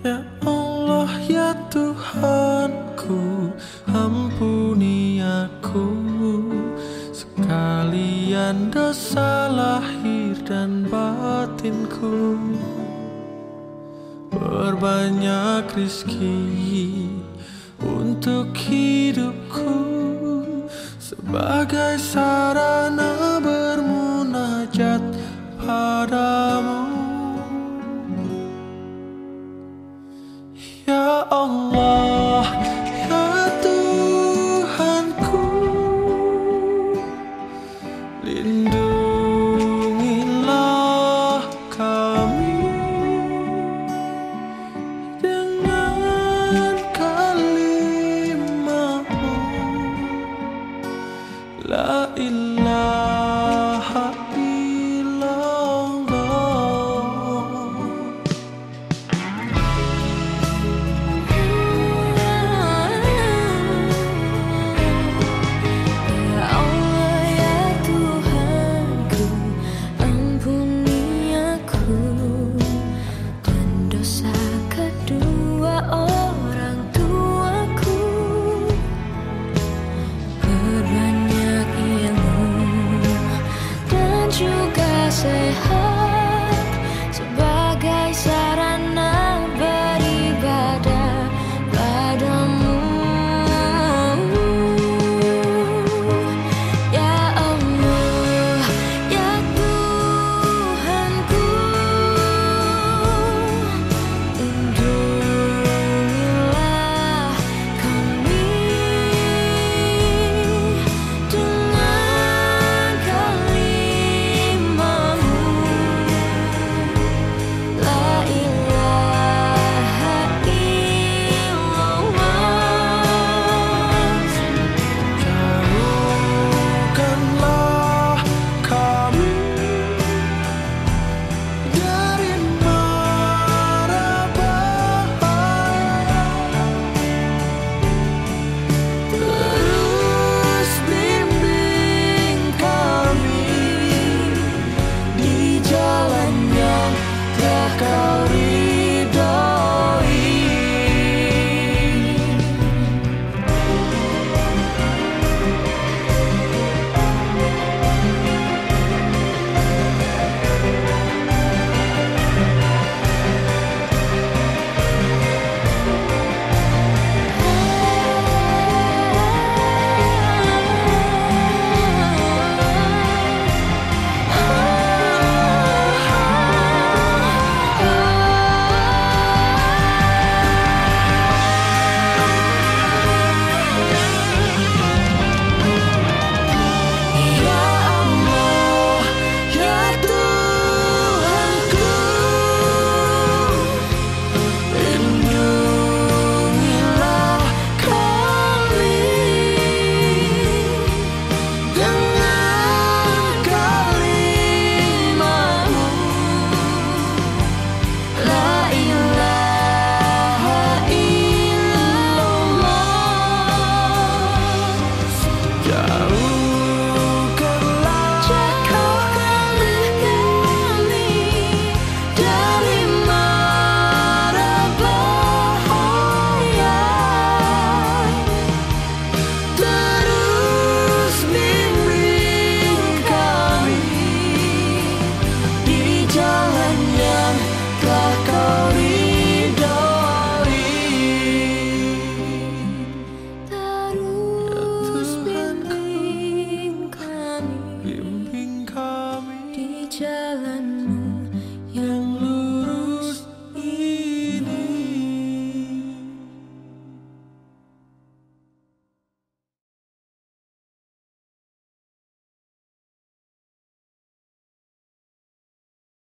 Ya Allah ya Tuhanku Ampuni aku. Sekalian dosa lahir dan batinku. Berbanyak rizki Untuk hidupku. Sebagai sarana إلا challenge